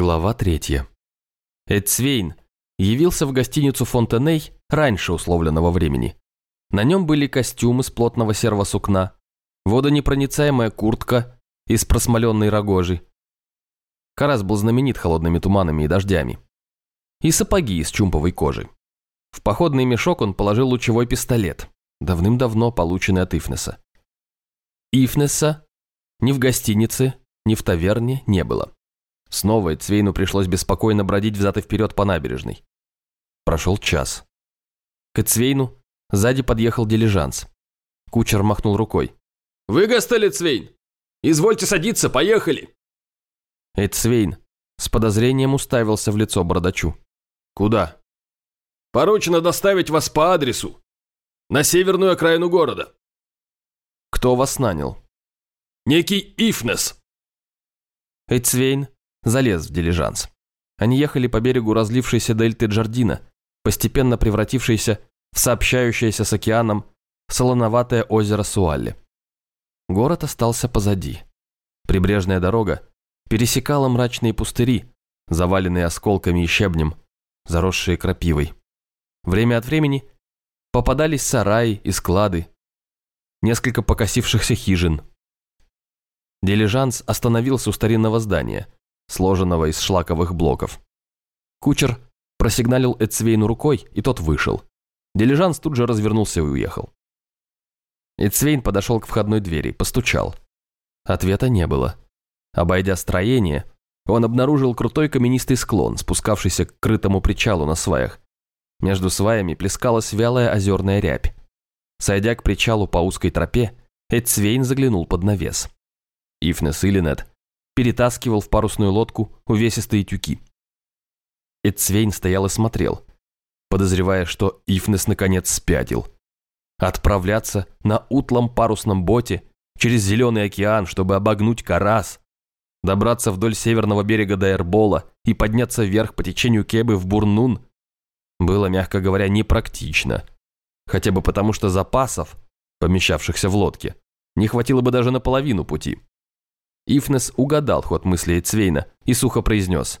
Глава третья. Эдсвейн явился в гостиницу Фонтеней раньше условленного времени. На нем были костюм из плотного серого сукна, водонепроницаемая куртка из просмоленной рогожи. Карас был знаменит холодными туманами и дождями. И сапоги из чумповой кожи. В походный мешок он положил лучевой пистолет, давным-давно полученный от Ифнеса. Ифнеса ни в гостинице, ни в таверне не было. Снова Цвейну пришлось беспокойно бродить взад и вперед по набережной. Прошел час. К Цвейну сзади подъехал дилижанс. Кучер махнул рукой. «Вы, Гастелли Цвейн! Извольте садиться, поехали!» Эдсвейн с подозрением уставился в лицо бородачу. «Куда?» «Поручено доставить вас по адресу. На северную окраину города». «Кто вас нанял?» «Некий Ифнес». Эдсвейн залез в дилижанс. Они ехали по берегу разлившейся дельты Джардина, постепенно превратившейся в сообщающееся с океаном солоноватое озеро Суалли. Город остался позади. Прибрежная дорога пересекала мрачные пустыри, заваленные осколками и щебнем, заросшие крапивой. Время от времени попадались сараи и склады, несколько покосившихся хижин. Дилижанс остановился у старинного здания – сложенного из шлаковых блоков. Кучер просигналил Эцвейну рукой, и тот вышел. Дилижанс тут же развернулся и уехал. Эцвейн подошел к входной двери, постучал. Ответа не было. Обойдя строение, он обнаружил крутой каменистый склон, спускавшийся к крытому причалу на сваях. Между сваями плескалась вялая озерная рябь. Сойдя к причалу по узкой тропе, Эцвейн заглянул под навес. Ифнес Иллинет перетаскивал в парусную лодку увесистые тюки. Эдсвейн стоял и смотрел, подозревая, что Ифнес наконец спятил. Отправляться на утлом парусном боте через Зеленый океан, чтобы обогнуть Карас, добраться вдоль северного берега до Эрбола и подняться вверх по течению Кебы в Бурнун, было, мягко говоря, непрактично. Хотя бы потому, что запасов, помещавшихся в лодке, не хватило бы даже на половину пути. Ифнес угадал ход мыслей Цвейна и сухо произнес.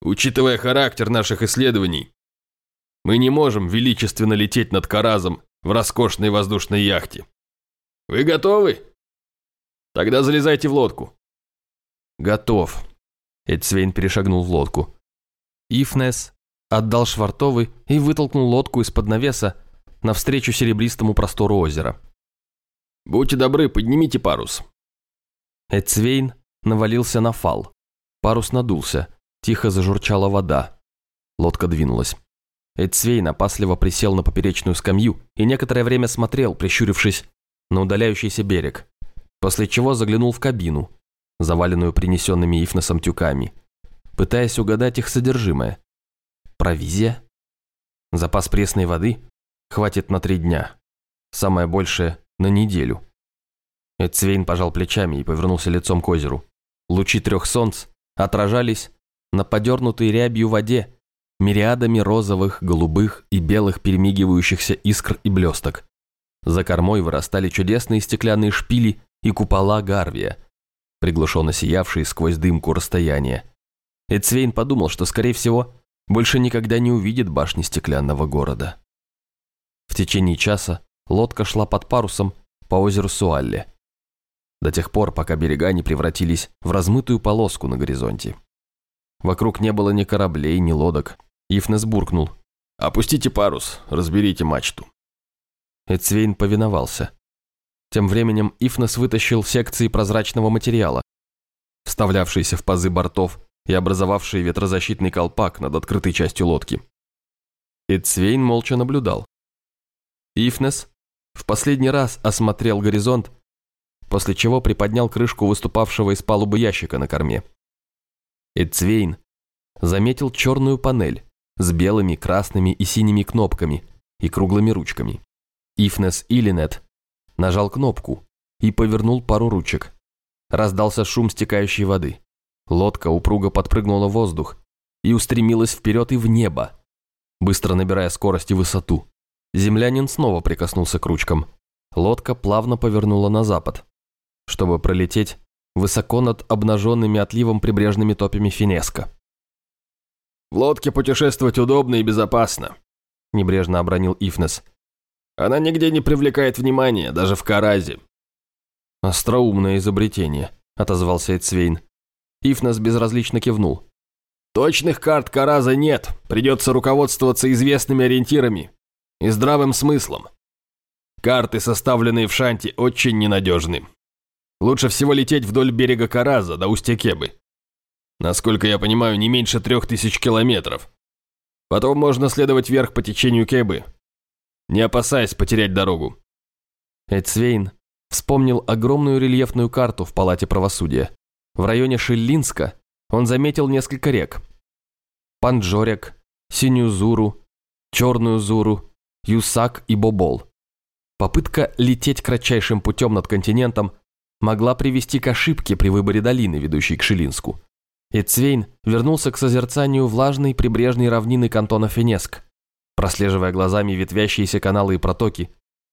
«Учитывая характер наших исследований, мы не можем величественно лететь над Каразом в роскошной воздушной яхте. Вы готовы? Тогда залезайте в лодку». «Готов», – Эдсвейн перешагнул в лодку. Ифнес отдал швартовый и вытолкнул лодку из-под навеса навстречу серебристому простору озера. «Будьте добры, поднимите парус. Эцвейн навалился на фал. Парус надулся, тихо зажурчала вода. Лодка двинулась. Эцвейн опасливо присел на поперечную скамью и некоторое время смотрел, прищурившись на удаляющийся берег, после чего заглянул в кабину, заваленную принесенными Ифносом тюками, пытаясь угадать их содержимое. Провизия? Запас пресной воды? Хватит на три дня. Самое большее – на неделю. Эцвейн пожал плечами и повернулся лицом к озеру. Лучи трех солнц отражались на подернутой рябью воде мириадами розовых, голубых и белых перемигивающихся искр и блесток. За кормой вырастали чудесные стеклянные шпили и купола Гарвия, приглушенно сиявшие сквозь дымку расстояния. Эцвейн подумал, что, скорее всего, больше никогда не увидит башни стеклянного города. В течение часа лодка шла под парусом по озеру Суалле до тех пор, пока берега не превратились в размытую полоску на горизонте. Вокруг не было ни кораблей, ни лодок. Ифнес буркнул. «Опустите парус, разберите мачту». Эцвейн повиновался. Тем временем Ифнес вытащил секции прозрачного материала, вставлявшиеся в пазы бортов и образовавшие ветрозащитный колпак над открытой частью лодки. Эцвейн молча наблюдал. Ифнес в последний раз осмотрел горизонт после чего приподнял крышку выступавшего из палубы ящика на корме. Эдцвейн заметил черную панель с белыми, красными и синими кнопками и круглыми ручками. Ифнес Иллинет нажал кнопку и повернул пару ручек. Раздался шум стекающей воды. Лодка упруго подпрыгнула в воздух и устремилась вперед и в небо, быстро набирая скорость и высоту. Землянин снова прикоснулся к ручкам. Лодка плавно повернула на запад чтобы пролететь высоко над обнаженными отливом прибрежными топями Финеска. «В лодке путешествовать удобно и безопасно», – небрежно обронил Ифнес. «Она нигде не привлекает внимания, даже в Каразе». «Остроумное изобретение», – отозвался Эцвейн. Ифнес безразлично кивнул. «Точных карт Караза нет, придется руководствоваться известными ориентирами и здравым смыслом. Карты, составленные в Шанти, очень ненадежны. Лучше всего лететь вдоль берега Караза до устья Кебы. Насколько я понимаю, не меньше трех тысяч километров. Потом можно следовать вверх по течению Кебы, не опасаясь потерять дорогу. Эцвейн вспомнил огромную рельефную карту в Палате правосудия. В районе Шиллинска он заметил несколько рек. Панджорек, Синюю Зуру, Черную Зуру, Юсак и Бобол. Попытка лететь кратчайшим путем над континентом могла привести к ошибке при выборе долины, ведущей к Шилинску. И Цвейн вернулся к созерцанию влажной прибрежной равнины кантона Фенеск, прослеживая глазами ветвящиеся каналы и протоки,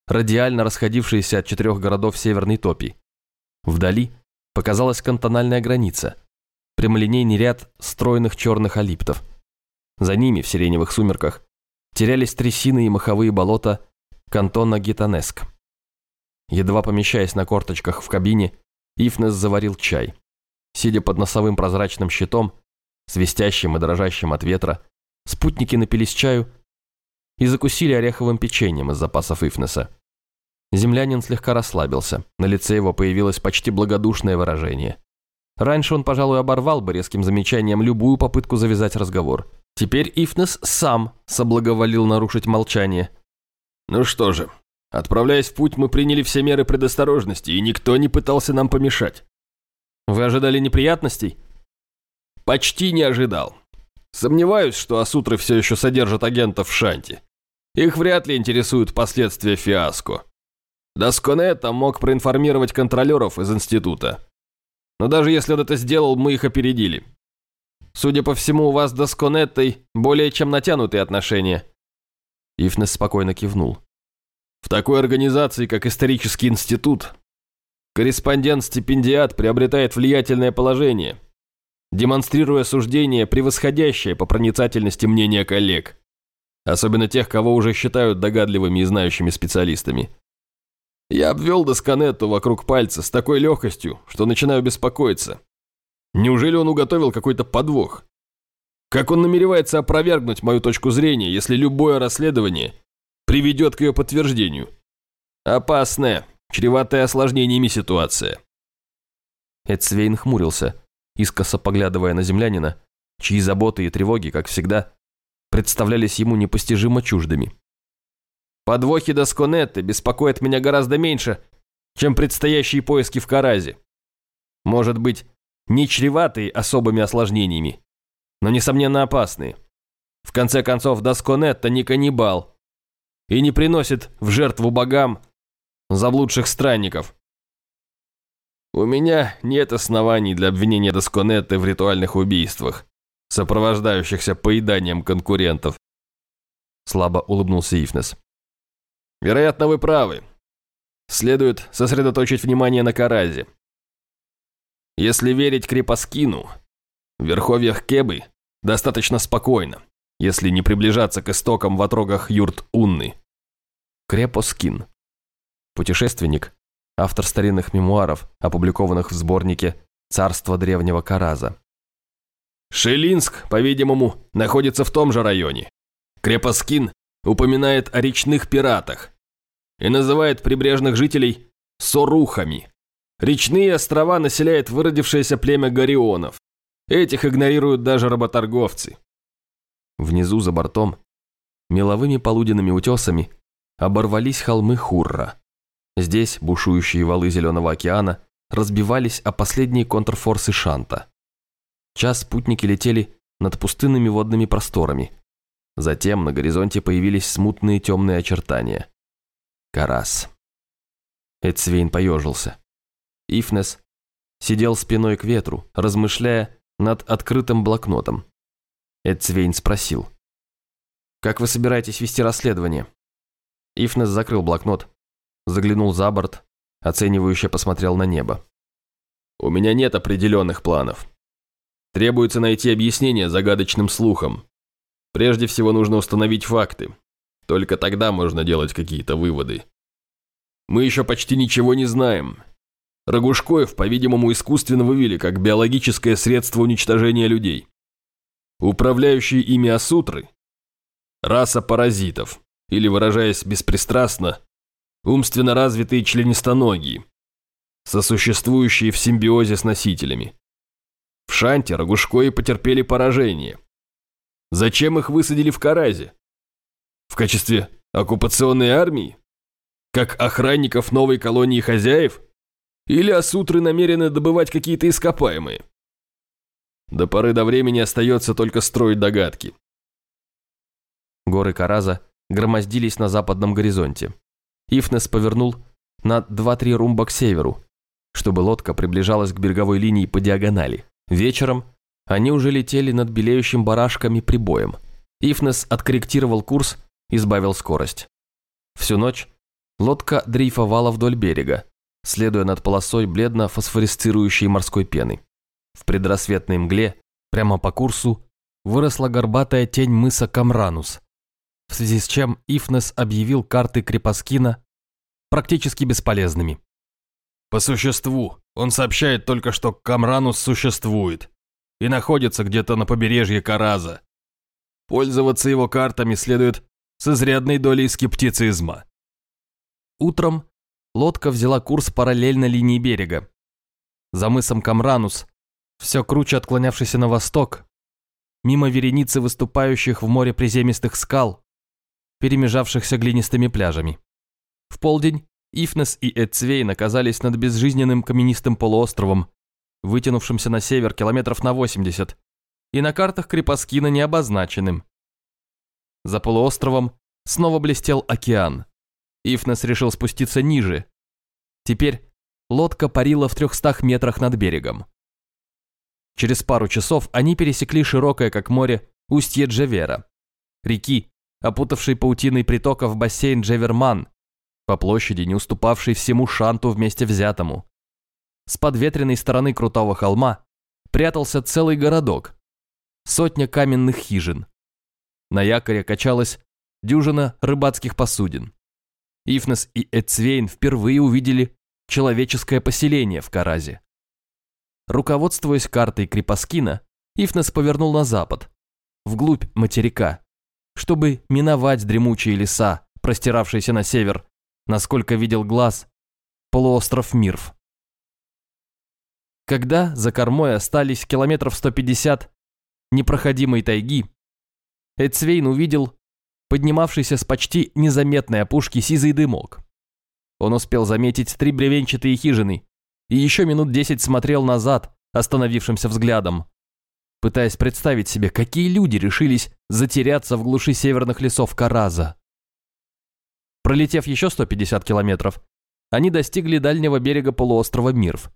радиально расходившиеся от четырех городов Северной Топи. Вдали показалась кантональная граница, прямолинейный ряд стройных черных алиптов. За ними, в сиреневых сумерках, терялись трясины и маховые болота кантона Гитанеск. Едва помещаясь на корточках в кабине, Ифнес заварил чай. Сидя под носовым прозрачным щитом, свистящим и дрожащим от ветра, спутники напились чаю и закусили ореховым печеньем из запасов Ифнеса. Землянин слегка расслабился, на лице его появилось почти благодушное выражение. Раньше он, пожалуй, оборвал бы резким замечанием любую попытку завязать разговор. Теперь Ифнес сам соблаговолил нарушить молчание. «Ну что же, отправляясь в путь, мы приняли все меры предосторожности, и никто не пытался нам помешать. Вы ожидали неприятностей? Почти не ожидал. Сомневаюсь, что Асутры все еще содержат агентов в Шанти. Их вряд ли интересуют последствия фиаско. Досконета мог проинформировать контролеров из института. Но даже если он это сделал, мы их опередили. Судя по всему, у вас с Досконеттой более чем натянутые отношения. Ифнес спокойно кивнул. В такой организации, как исторический институт, Корреспондент-стипендиат приобретает влиятельное положение, демонстрируя суждение, превосходящее по проницательности мнения коллег, особенно тех, кого уже считают догадливыми и знающими специалистами. Я обвел Досконетту вокруг пальца с такой легкостью, что начинаю беспокоиться. Неужели он уготовил какой-то подвох? Как он намеревается опровергнуть мою точку зрения, если любое расследование приведет к ее подтверждению? Опасное, чреватая осложнениями ситуация. Эдсвейн хмурился, искоса поглядывая на землянина, чьи заботы и тревоги, как всегда, представлялись ему непостижимо чуждыми. «Подвохи Досконетты беспокоят меня гораздо меньше, чем предстоящие поиски в Каразе. Может быть, не чреватые особыми осложнениями, но, несомненно, опасные. В конце концов, Досконетта не каннибал и не приносит в жертву богам заблудших странников. У меня нет оснований для обвинения Досконетты в ритуальных убийствах, сопровождающихся поеданием конкурентов. Слабо улыбнулся Ифнес. Вероятно, вы правы. Следует сосредоточить внимание на Каразе. Если верить Крепоскину, в верховьях Кебы достаточно спокойно, если не приближаться к истокам в отрогах юрт Унны. Крепоскин Путешественник, автор старинных мемуаров, опубликованных в сборнике «Царство древнего Караза». Шелинск, по-видимому, находится в том же районе. Крепоскин упоминает о речных пиратах и называет прибрежных жителей сорухами. Речные острова населяет выродившееся племя горионов. Этих игнорируют даже работорговцы. Внизу за бортом, меловыми полуденными утесами, оборвались холмы Хурра. Здесь бушующие валы Зеленого океана разбивались о последние контрфорсы Шанта. Час спутники летели над пустынными водными просторами. Затем на горизонте появились смутные темные очертания. Карас. Эцвейн поежился. Ифнес сидел спиной к ветру, размышляя над открытым блокнотом. Эцвейн спросил. «Как вы собираетесь вести расследование?» Ифнес закрыл блокнот, заглянул за борт, оценивающе посмотрел на небо. У меня нет определенных планов. Требуется найти объяснение загадочным слухам. Прежде всего нужно установить факты. Только тогда можно делать какие-то выводы. Мы еще почти ничего не знаем. Рогушкоев, по-видимому, искусственно вывели как биологическое средство уничтожения людей. Управляющие ими асутры – раса паразитов, или, выражаясь беспристрастно, умственно развитые членистоногие, сосуществующие в симбиозе с носителями. В Шанте Рогушкои потерпели поражение. Зачем их высадили в Каразе? В качестве оккупационной армии? Как охранников новой колонии хозяев? Или асутры намерены добывать какие-то ископаемые? До поры до времени остается только строить догадки. Горы Караза громоздились на западном горизонте. Ифнес повернул на 2-3 румба к северу, чтобы лодка приближалась к береговой линии по диагонали. Вечером они уже летели над белеющим барашками прибоем. Ифнес откорректировал курс и сбавил скорость. Всю ночь лодка дрейфовала вдоль берега, следуя над полосой бледно-фосфорисцирующей морской пены. В предрассветной мгле, прямо по курсу, выросла горбатая тень мыса Камранус, в связи с чем Ифнес объявил карты Крепоскина практически бесполезными. По существу, он сообщает только, что Камранус существует и находится где-то на побережье Караза. Пользоваться его картами следует с изрядной долей скептицизма. Утром лодка взяла курс параллельно линии берега. За мысом Камранус, все круче отклонявшийся на восток, мимо вереницы выступающих в море приземистых скал, перемежавшихся глинистыми пляжами. В полдень Ифнес и Эцвейн оказались над безжизненным каменистым полуостровом, вытянувшимся на север километров на 80, и на картах Крепоскина не обозначенным. За полуостровом снова блестел океан. Ифнес решил спуститься ниже. Теперь лодка парила в 300 метрах над берегом. Через пару часов они пересекли широкое, как море, устье Джевера, реки, опутавшей паутиной притоков бассейн Джеверман, по площади, не уступавшей всему Шанту вместе взятому. С подветренной стороны крутого холма прятался целый городок, сотня каменных хижин. На якоре качалась дюжина рыбацких посудин. Ифнес и Эцвейн впервые увидели человеческое поселение в Каразе. Руководствуясь картой Крепоскина, Ифнес повернул на запад, вглубь материка, чтобы миновать дремучие леса, простиравшиеся на север насколько видел глаз, полуостров Мирф. Когда за кормой остались километров 150 непроходимой тайги, Эцвейн увидел поднимавшийся с почти незаметной опушки сизый дымок. Он успел заметить три бревенчатые хижины и еще минут десять смотрел назад остановившимся взглядом, пытаясь представить себе, какие люди решились затеряться в глуши северных лесов Караза. Пролетев еще 150 километров, они достигли дальнего берега полуострова Мирв.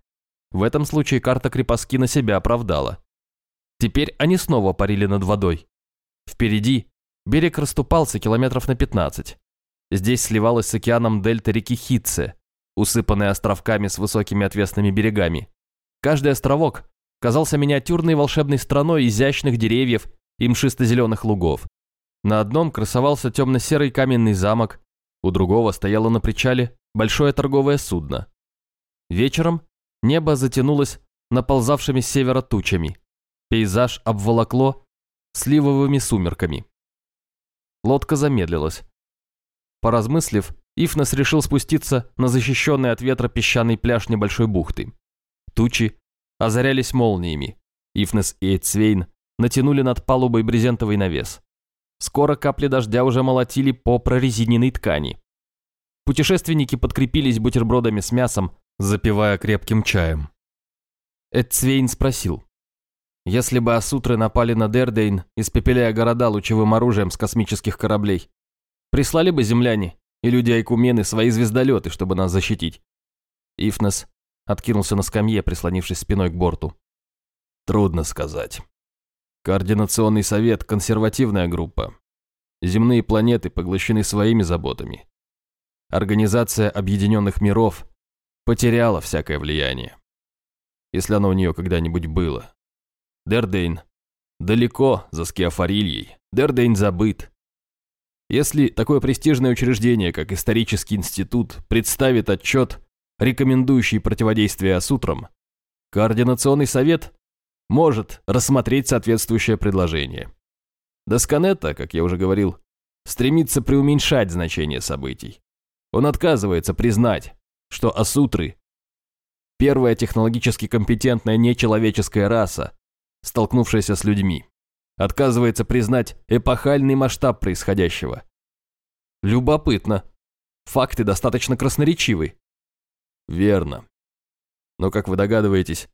В этом случае карта крепостки на себя оправдала. Теперь они снова парили над водой. Впереди берег расступался километров на 15. Здесь сливалась с океаном дельта реки Хитце, усыпанная островками с высокими отвесными берегами. Каждый островок казался миниатюрной волшебной страной изящных деревьев и мшисто-зеленых лугов. На одном красовался темно-серый каменный замок, у другого стояло на причале большое торговое судно. Вечером небо затянулось наползавшими с севера тучами. Пейзаж обволокло сливовыми сумерками. Лодка замедлилась. Поразмыслив, Ифнес решил спуститься на защищенный от ветра песчаный пляж небольшой бухты. Тучи озарялись молниями. Ифнес и Эйцвейн натянули над палубой брезентовый навес. Скоро капли дождя уже молотили по прорезиненной ткани. Путешественники подкрепились бутербродами с мясом, запивая крепким чаем. Эдцвейн спросил. Если бы Асутры напали на Дердейн, испепеляя города лучевым оружием с космических кораблей, прислали бы земляне и люди Айкумены свои звездолеты, чтобы нас защитить? Ифнес откинулся на скамье, прислонившись спиной к борту. Трудно сказать. Координационный совет – консервативная группа. Земные планеты поглощены своими заботами. Организация Объединенных Миров потеряла всякое влияние. если оно у нее когда-нибудь было. Дердейн далеко за Скиафарильей, Дердейн забыт. Если такое престижное учреждение, как исторический институт, представит отчет, рекомендующий противодействие осутрам, Координационный совет может рассмотреть соответствующее предложение. Досконетта, как я уже говорил, стремится преуменьшать значение событий. Он отказывается признать, что асутры – первая технологически компетентная нечеловеческая раса, столкнувшаяся с людьми. Отказывается признать эпохальный масштаб происходящего. Любопытно. Факты достаточно красноречивы. Верно. Но, как вы догадываетесь,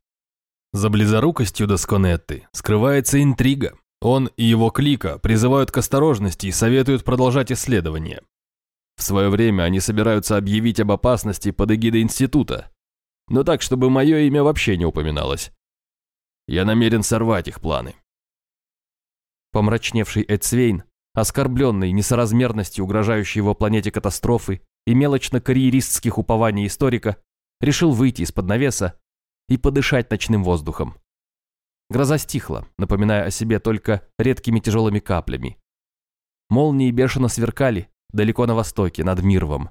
за близорукостью Досконетты скрывается интрига. Он и его клика призывают к осторожности и советуют продолжать исследования. В свое время они собираются объявить об опасности под эгидой института, но так, чтобы мое имя вообще не упоминалось. Я намерен сорвать их планы. Помрачневший Эдсвейн, оскорбленный несоразмерностью угрожающей его планете катастрофы и мелочно-карьеристских упований историка, решил выйти из-под навеса и подышать ночным воздухом. Гроза стихла, напоминая о себе только редкими тяжелыми каплями. Молнии бешено сверкали далеко на востоке, над Мирвом.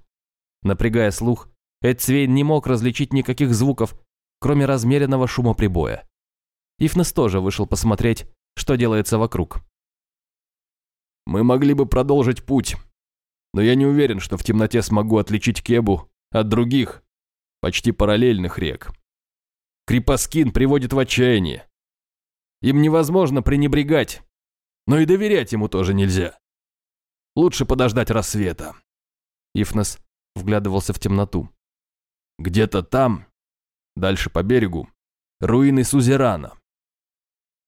Напрягая слух, Эдсвейн не мог различить никаких звуков, кроме размеренного шума прибоя. Ифнес тоже вышел посмотреть, что делается вокруг. «Мы могли бы продолжить путь, но я не уверен, что в темноте смогу отличить Кебу от других, почти параллельных рек. Крепоскин приводит в отчаяние. Им невозможно пренебрегать, но и доверять ему тоже нельзя. Лучше подождать рассвета. Ифнес вглядывался в темноту. Где-то там, дальше по берегу, руины Сузерана.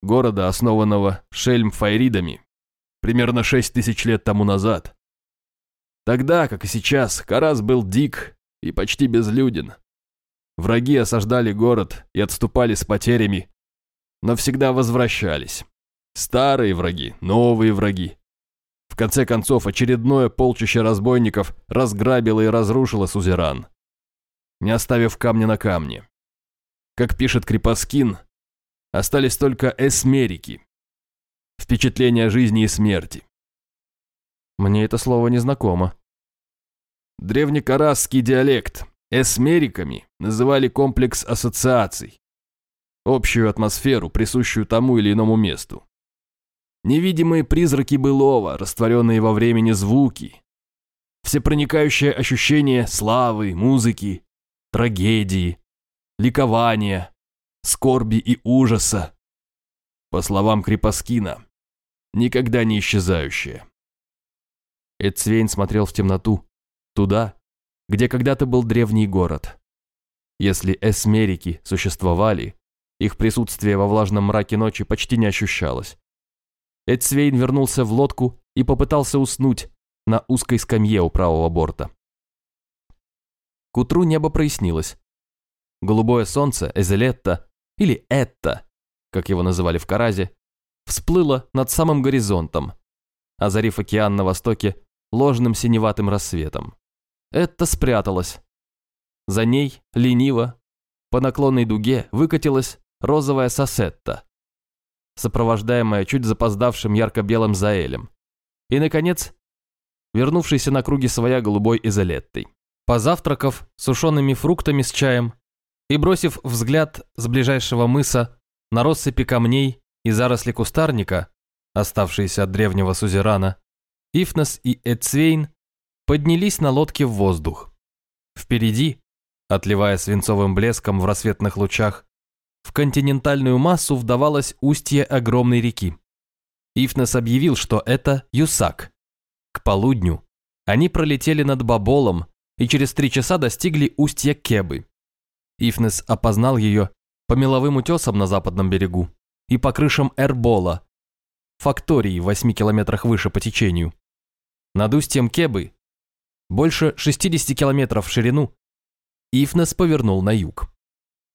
Города, основанного Шельм-Файридами примерно шесть тысяч лет тому назад. Тогда, как и сейчас, Карас был дик и почти безлюден. Враги осаждали город и отступали с потерями, но всегда возвращались. Старые враги, новые враги. В конце концов, очередное полчище разбойников разграбило и разрушило Сузеран, не оставив камня на камне. Как пишет Крепоскин, остались только эсмерики. Впечатления жизни и смерти. Мне это слово не знакомо. Древнекарасский диалект. Эсмериками называли комплекс ассоциаций. Общую атмосферу, присущую тому или иному месту. Невидимые призраки былого, растворенные во времени звуки. Всепроникающее ощущение славы, музыки, трагедии, ликования, скорби и ужаса. По словам Крепоскина, никогда не исчезающее. Эдсвейн смотрел в темноту, Туда, где когда-то был древний город. Если эсмерики существовали, их присутствие во влажном мраке ночи почти не ощущалось. Эдсвейн вернулся в лодку и попытался уснуть на узкой скамье у правого борта. К утру небо прояснилось. Голубое солнце Эзелетта, или Этта, как его называли в Каразе, всплыло над самым горизонтом, озарив океан на востоке ложным синеватым рассветом. Это спряталась. За ней, лениво, по наклонной дуге выкатилась розовая сосетта, сопровождаемая чуть запоздавшим ярко-белым заэлем. И, наконец, вернувшийся на круги своя голубой изолеттой. Позавтракав сушеными фруктами с чаем и бросив взгляд с ближайшего мыса на россыпи камней и заросли кустарника, оставшиеся от древнего сузерана, Ифнес и Эцвейн поднялись на лодке в воздух. Впереди, отливая свинцовым блеском в рассветных лучах, в континентальную массу вдавалось устье огромной реки. Ифнес объявил, что это Юсак. К полудню они пролетели над Баболом и через три часа достигли устья Кебы. Ифнес опознал ее по меловым утесам на западном берегу и по крышам Эрбола, фактории в восьми километрах выше по течению. Над устьем Кебы больше 60 километров в ширину, Ифнес повернул на юг.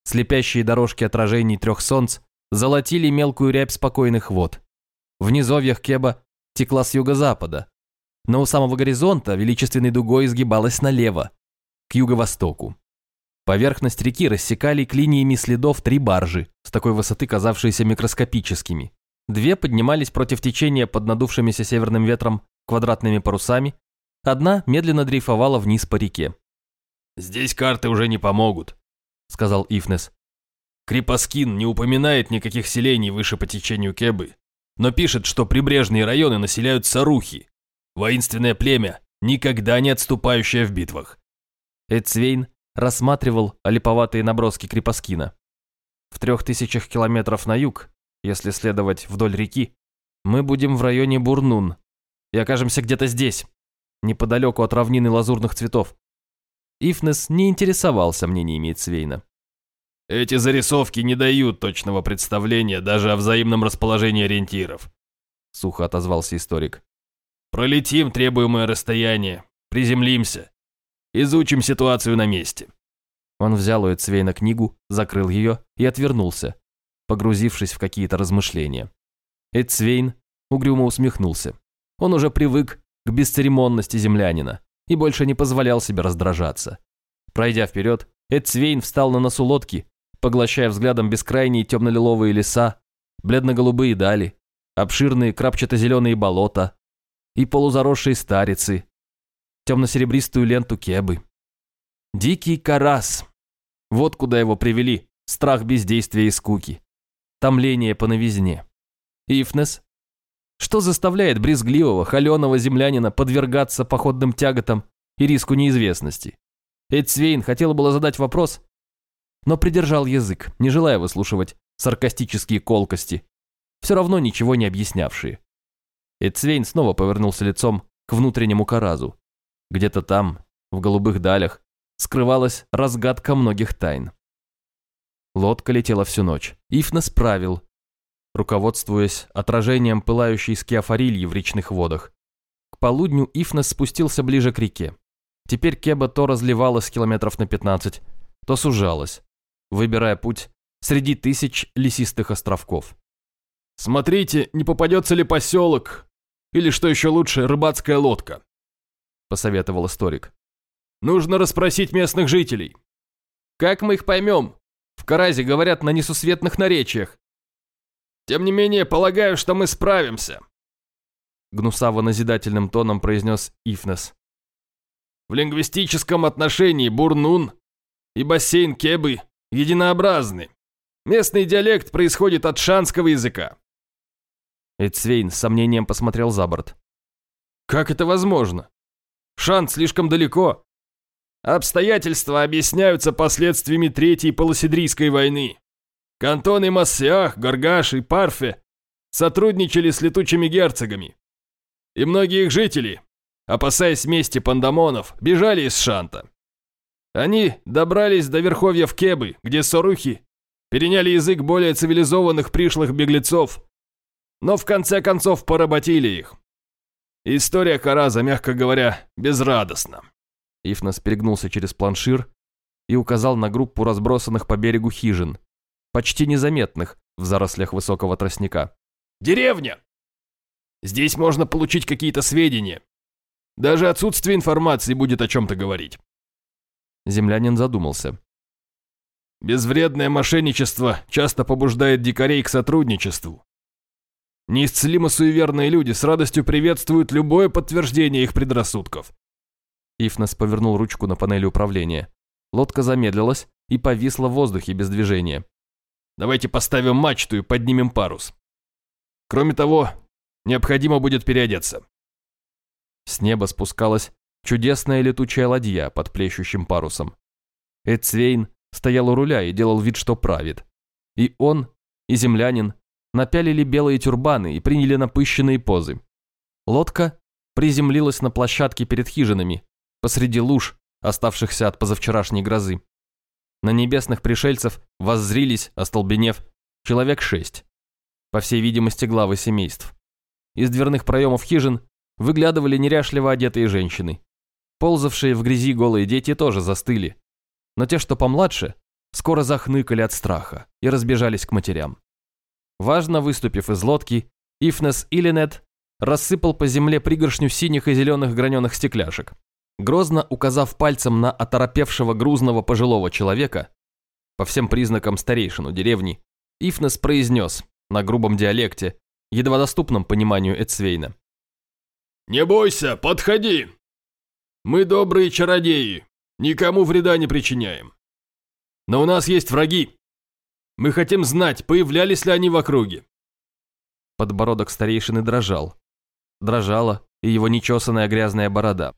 Слепящие дорожки отражений трех солнц золотили мелкую рябь спокойных вод. В низовьях Кеба текла с юго-запада, но у самого горизонта величественной дугой изгибалась налево, к юго-востоку. Поверхность реки рассекали клиниями следов три баржи, с такой высоты казавшиеся микроскопическими. Две поднимались против течения под надувшимися северным ветром квадратными парусами, одна медленно дрейфовала вниз по реке. «Здесь карты уже не помогут», — сказал Ифнес. «Крепоскин не упоминает никаких селений выше по течению Кебы, но пишет, что прибрежные районы населяют сарухи, воинственное племя, никогда не отступающее в битвах». Эцвейн рассматривал олиповатые наброски Крепоскина. В трех тысячах километров на юг, если следовать вдоль реки, мы будем в районе Бурнун и окажемся где-то здесь, неподалеку от равнины лазурных цветов. Ифнес не интересовался мнениями Цвейна. «Эти зарисовки не дают точного представления даже о взаимном расположении ориентиров», сухо отозвался историк. «Пролетим требуемое расстояние, приземлимся, изучим ситуацию на месте». Он взял у Эцвейна книгу, закрыл ее и отвернулся, погрузившись в какие-то размышления. Эцвейн угрюмо усмехнулся. Он уже привык к бесцеремонности землянина и больше не позволял себе раздражаться. Пройдя вперед, Эдсвейн встал на носу лодки, поглощая взглядом бескрайние темно-лиловые леса, бледно-голубые дали, обширные крапчато-зеленые болота и полузаросшие старицы, темно-серебристую ленту кебы. Дикий карас. Вот куда его привели страх бездействия и скуки, томление по новизне. Ифнес что заставляет брезгливого, холеного землянина подвергаться походным тяготам и риску неизвестности? Эдсвейн хотел было задать вопрос, но придержал язык, не желая выслушивать саркастические колкости, все равно ничего не объяснявшие. Эдсвейн снова повернулся лицом к внутреннему каразу. Где-то там, в голубых далях, скрывалась разгадка многих тайн. Лодка летела всю ночь. Ифна справил, руководствуясь отражением пылающей скиафорильи в речных водах. К полудню Ифнес спустился ближе к реке. Теперь Кеба то разливалась километров на 15, то сужалась, выбирая путь среди тысяч лесистых островков. «Смотрите, не попадется ли поселок, или, что еще лучше, рыбацкая лодка», – посоветовал историк. «Нужно расспросить местных жителей». «Как мы их поймем? В Каразе говорят на несусветных наречиях. Тем не менее, полагаю, что мы справимся. Гнусаво-назидательным тоном произнес Ифнес. В лингвистическом отношении Бурнун и бассейн Кебы единообразны. Местный диалект происходит от шанского языка. Эдсвейн с сомнением посмотрел за борт. Как это возможно? Шан слишком далеко. Обстоятельства объясняются последствиями Третьей Полоседрийской войны. Кантоны Массиах, Гаргаш и Парфе сотрудничали с летучими герцогами. И многие их жители, опасаясь мести пандамонов, бежали из Шанта. Они добрались до верховья в Кебы, где сорухи переняли язык более цивилизованных пришлых беглецов, но в конце концов поработили их. История Караза, мягко говоря, безрадостна. Ифнос перегнулся через планшир и указал на группу разбросанных по берегу хижин, почти незаметных в зарослях высокого тростника. «Деревня! Здесь можно получить какие-то сведения. Даже отсутствие информации будет о чем-то говорить». Землянин задумался. «Безвредное мошенничество часто побуждает дикарей к сотрудничеству. Неисцелимо суеверные люди с радостью приветствуют любое подтверждение их предрассудков». Ифнес повернул ручку на панели управления. Лодка замедлилась и повисла в воздухе без движения. Давайте поставим мачту и поднимем парус. Кроме того, необходимо будет переодеться. С неба спускалась чудесная летучая ладья под плещущим парусом. Эдсвейн стоял у руля и делал вид, что правит. И он, и землянин напялили белые тюрбаны и приняли напыщенные позы. Лодка приземлилась на площадке перед хижинами, посреди луж, оставшихся от позавчерашней грозы. На небесных пришельцев воззрились, остолбенев, человек шесть. По всей видимости, главы семейств. Из дверных проемов хижин выглядывали неряшливо одетые женщины. Ползавшие в грязи голые дети тоже застыли. Но те, что помладше, скоро захныкали от страха и разбежались к матерям. Важно выступив из лодки, Ифнес Иллинет рассыпал по земле пригоршню синих и зеленых граненых стекляшек. Грозно указав пальцем на оторопевшего грузного пожилого человека, по всем признакам старейшину деревни, Ифнес произнес на грубом диалекте, едва доступном пониманию Эцвейна. «Не бойся, подходи! Мы добрые чародеи, никому вреда не причиняем. Но у нас есть враги. Мы хотим знать, появлялись ли они в округе». Подбородок старейшины дрожал. Дрожала и его нечесанная грязная борода.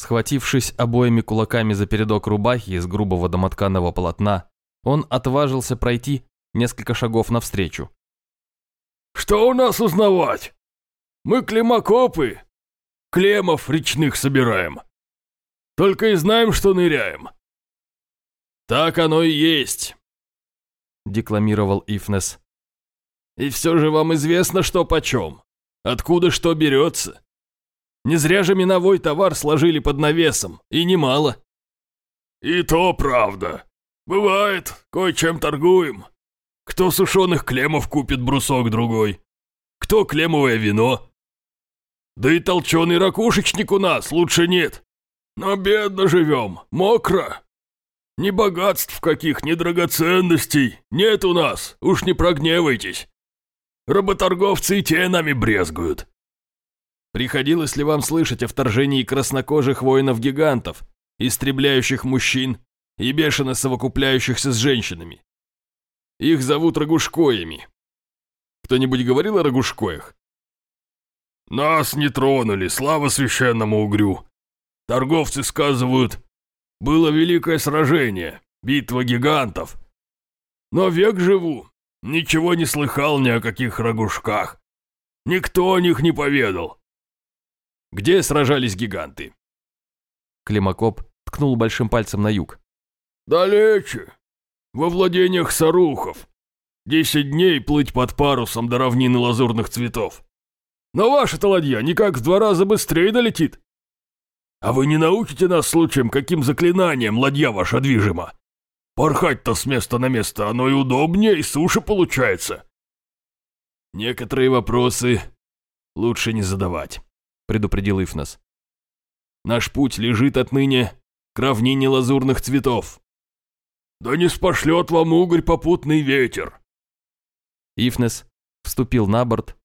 Схватившись обоими кулаками за передок рубахи из грубого домотканого полотна, он отважился пройти несколько шагов навстречу. «Что у нас узнавать? Мы климакопы, клемов речных собираем. Только и знаем, что ныряем». «Так оно и есть», — декламировал Ифнес. «И все же вам известно, что почем, откуда что берется. Не зря же миновой товар сложили под навесом, и немало». «И то правда. Бывает, кое-чем торгуем. Кто сушеных клемов купит брусок другой? Кто клемовое вино? Да и толченый ракушечник у нас лучше нет. Но бедно живем, мокро. Ни богатств каких, ни драгоценностей нет у нас, уж не прогневайтесь. Работорговцы и те нами брезгуют. Приходилось ли вам слышать о вторжении краснокожих воинов-гигантов, истребляющих мужчин и бешено совокупляющихся с женщинами? Их зовут Рогушкоями. Кто-нибудь говорил о Рогушкоях? Нас не тронули, слава священному угрю. Торговцы сказывают, было великое сражение, битва гигантов. Но век живу, ничего не слыхал ни о каких Рогушках. Никто о них не поведал. Где сражались гиганты? Климакоп ткнул большим пальцем на юг. Далече, во владениях Сарухов. Десять дней плыть под парусом до равнины лазурных цветов. Но ваша-то ладья никак в два раза быстрее долетит. А вы не научите нас случаем, каким заклинанием ладья ваша движима? Порхать-то с места на место, оно и удобнее, и суше получается. Некоторые вопросы лучше не задавать, предупредил Ифнос. Наш путь лежит отныне к равнине лазурных цветов. Да не спошлет вам угорь попутный ветер. Ифнес вступил на борт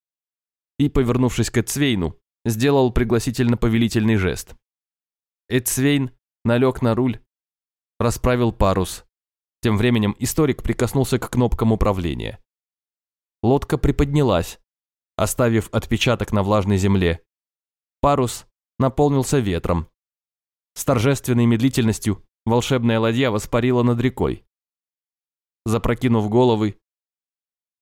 и, повернувшись к Эцвейну, сделал пригласительно-повелительный жест. Эцвейн налег на руль, расправил парус. Тем временем историк прикоснулся к кнопкам управления. Лодка приподнялась, оставив отпечаток на влажной земле. Парус наполнился ветром. С торжественной медлительностью волшебная ладья воспарила над рекой. Запрокинув головы,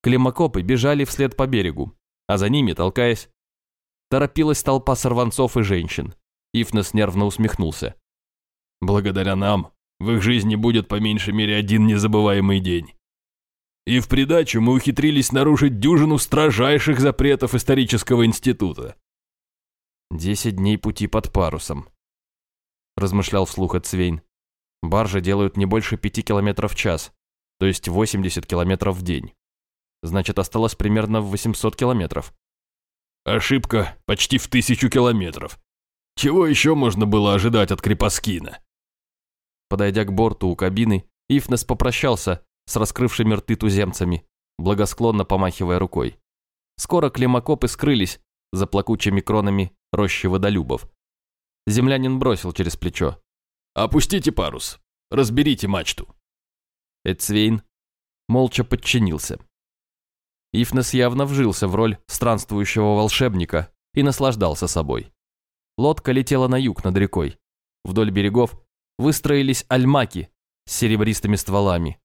климакопы бежали вслед по берегу, а за ними, толкаясь, торопилась толпа сорванцов и женщин. Ифнес нервно усмехнулся. «Благодаря нам в их жизни будет по меньшей мере один незабываемый день. И в придачу мы ухитрились нарушить дюжину строжайших запретов исторического института». «Десять дней пути под парусом», – размышлял вслух Эцвейн. «Баржи делают не больше пяти километров в час, то есть 80 километров в день. Значит, осталось примерно в 800 километров». «Ошибка почти в тысячу километров. Чего еще можно было ожидать от Крепоскина?» Подойдя к борту у кабины, Ифнес попрощался с раскрывшими рты туземцами, благосклонно помахивая рукой. Скоро климакопы скрылись за плакучими кронами рощи водолюбов. Землянин бросил через плечо. «Опустите парус, разберите мачту». Эцвейн молча подчинился. Ифнес явно вжился в роль странствующего волшебника и наслаждался собой. Лодка летела на юг над рекой. Вдоль берегов выстроились альмаки с серебристыми стволами.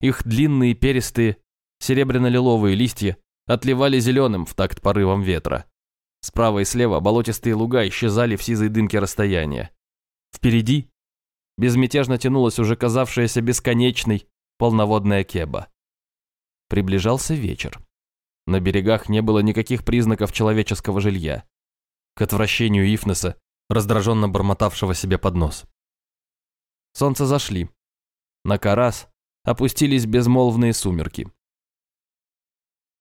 Их длинные перистые серебряно-лиловые листья отливали зеленым в такт порывом ветра. Справа и слева болотистые луга исчезали в сизой дымке расстояния. Впереди безмятежно тянулась уже казавшаяся бесконечной полноводная кеба. Приближался вечер. На берегах не было никаких признаков человеческого жилья. К отвращению Ифнеса, раздраженно бормотавшего себе под нос. Солнце зашли. На Карас опустились безмолвные сумерки.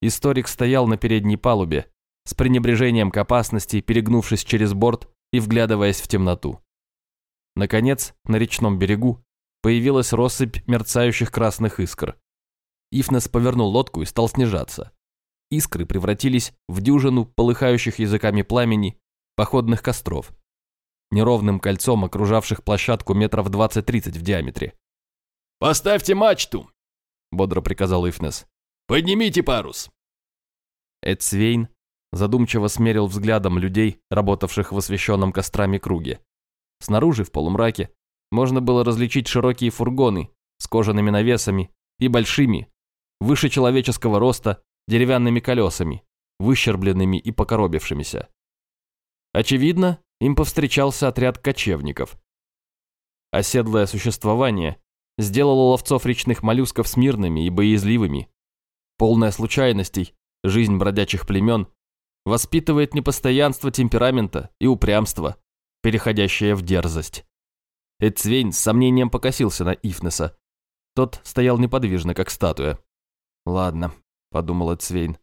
Историк стоял на передней палубе, с пренебрежением к опасности, перегнувшись через борт и вглядываясь в темноту. Наконец, на речном берегу появилась россыпь мерцающих красных искр. Ифнес повернул лодку и стал снижаться. Искры превратились в дюжину полыхающих языками пламени походных костров, неровным кольцом окружавших площадку метров 20-30 в диаметре. «Поставьте мачту!» – бодро приказал Ифнес. «Поднимите парус!» Эдсвейн задумчиво смерил взглядом людей, работавших в освещенном кострами круге. Снаружи, в полумраке, можно было различить широкие фургоны с кожаными навесами и большими, выше человеческого роста, деревянными колесами, выщербленными и покоробившимися. Очевидно, им повстречался отряд кочевников. Оседлое существование сделало ловцов речных моллюсков смирными и боязливыми. Полная случайностей, жизнь бродячих племен воспитывает непостоянство темперамента и упрямство, переходящее в дерзость. Эцвейн с сомнением покосился на Ифнеса. Тот стоял неподвижно, как статуя. «Ладно», — подумал Эцвейн.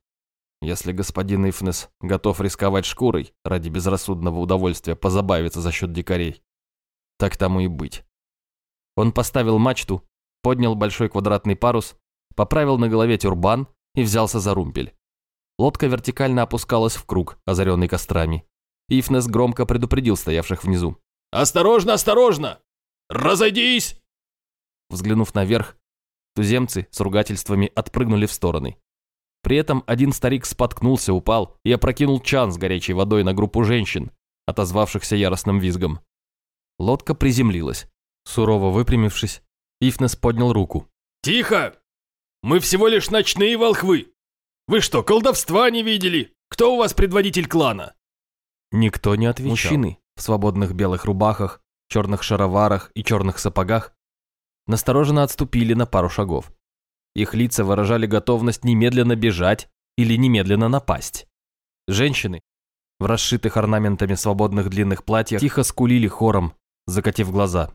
«Если господин Ифнес готов рисковать шкурой ради безрассудного удовольствия позабавиться за счет дикарей, так тому и быть». Он поставил мачту, поднял большой квадратный парус, поправил на голове тюрбан и взялся за румпель. Лодка вертикально опускалась в круг, озаренный кострами. Ифнес громко предупредил стоявших внизу. «Осторожно, осторожно! Разойдись!» Взглянув наверх, туземцы с ругательствами отпрыгнули в стороны. При этом один старик споткнулся, упал и опрокинул чан с горячей водой на группу женщин, отозвавшихся яростным визгом. Лодка приземлилась. Сурово выпрямившись, Ифнес поднял руку. «Тихо! Мы всего лишь ночные волхвы! Вы что, колдовства не видели? Кто у вас предводитель клана?» Никто не отвечал. Мужчины в свободных белых рубахах, черных шароварах и черных сапогах настороженно отступили на пару шагов. Их лица выражали готовность немедленно бежать или немедленно напасть. Женщины в расшитых орнаментами свободных длинных платьях тихо скулили хором, закатив глаза.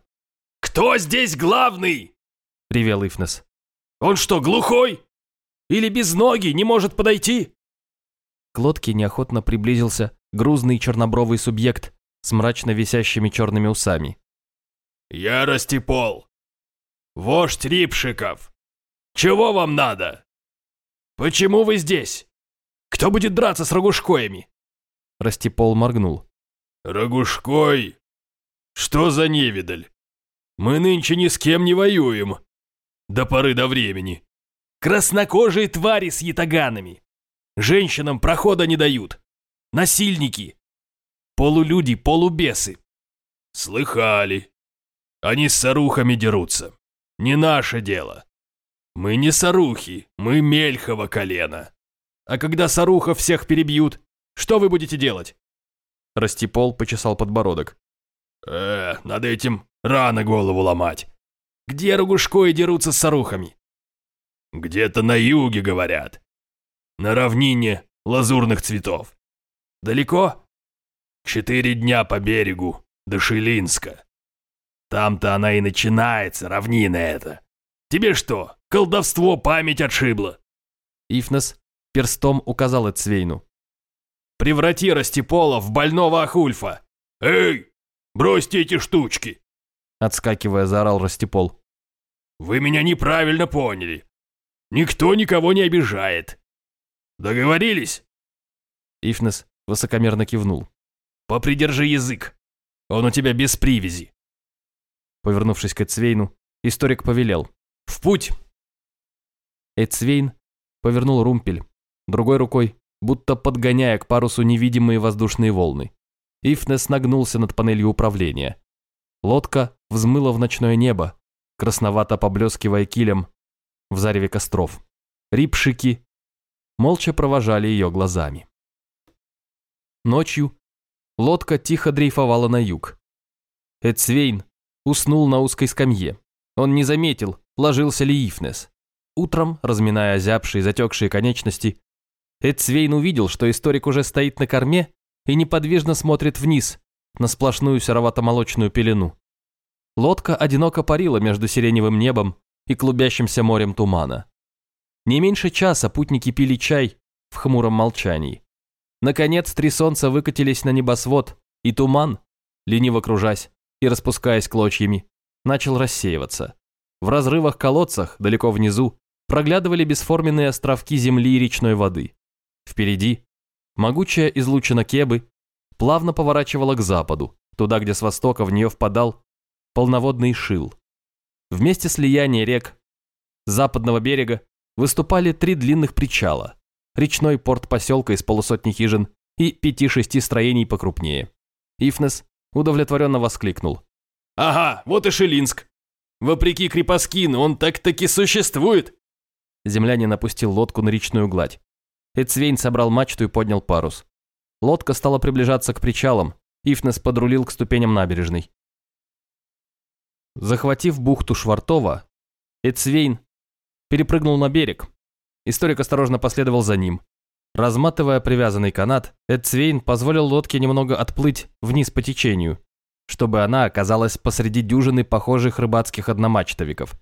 «Кто здесь главный?» – ревел Ифнес. «Он что, глухой? Или без ноги не может подойти?» К лодке неохотно приблизился грузный чернобровый субъект с мрачно висящими черными усами. «Я Растипол, вождь Рипшиков. Чего вам надо? Почему вы здесь? Кто будет драться с рогушкоями?» Растипол моргнул. «Рогушкой? Что за невидаль? Мы нынче ни с кем не воюем. До поры до времени. Краснокожие твари с ятаганами. Женщинам прохода не дают. Насильники. Полулюди, полубесы. Слыхали. Они с сарухами дерутся. Не наше дело. Мы не сарухи, мы мельхово колено. А когда саруха всех перебьют, что вы будете делать? Растипол почесал подбородок. Э, над этим рано голову ломать. Где Рогушко дерутся с сарухами? Где-то на юге, говорят. На равнине лазурных цветов. Далеко? Четыре дня по берегу, до Шилинска. Там-то она и начинается, равнина эта. Тебе что, колдовство память отшибло?» Ифнес перстом указал Эцвейну. «Преврати Растипола в больного Ахульфа! Эй, бросьте эти штучки!» Отскакивая, заорал Растипол. «Вы меня неправильно поняли. Никто никого не обижает. Договорились?» Ифнес высокомерно кивнул. «Попридержи язык. Он у тебя без привязи». Повернувшись к Эцвейну, историк повелел. «В путь!» Эцвейн повернул румпель, другой рукой, будто подгоняя к парусу невидимые воздушные волны. Ифнес нагнулся над панелью управления. Лодка взмыла в ночное небо, красновато поблескивая килем в зареве костров. Рипшики молча провожали ее глазами. Ночью лодка тихо дрейфовала на юг. Эдсвейн уснул на узкой скамье. Он не заметил, ложился ли Ифнес. Утром, разминая озябшие, затекшие конечности, Эдсвейн увидел, что историк уже стоит на корме и неподвижно смотрит вниз, на сплошную серовато-молочную пелену. Лодка одиноко парила между сиреневым небом и клубящимся морем тумана. Не меньше часа путники пили чай в хмуром молчании. Наконец три солнца выкатились на небосвод, и туман, лениво кружась, и распускаясь клочьями, начал рассеиваться. В разрывах-колодцах, далеко внизу, проглядывали бесформенные островки земли и речной воды. Впереди могучая излучина Кебы плавно поворачивала к западу, туда, где с востока в нее впадал полноводный шил. Вместе слияния рек западного берега выступали три длинных причала, речной порт поселка из полусотни хижин и пяти-шести строений покрупнее. Ифнес удовлетворенно воскликнул. «Ага, вот и Шелинск! Вопреки Крепоскину, он так-таки существует!» Землянин опустил лодку на речную гладь. Эцвейн собрал мачту и поднял парус. Лодка стала приближаться к причалам, Ифнес подрулил к ступеням набережной. Захватив бухту Швартова, Эцвейн перепрыгнул на берег. Историк осторожно последовал за ним. Разматывая привязанный канат, Эцвейн позволил лодке немного отплыть вниз по течению, чтобы она оказалась посреди дюжины похожих рыбацких одномачтовиков.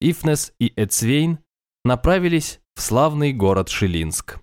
Ифнес и Эцвейн направились в славный город Шилинск.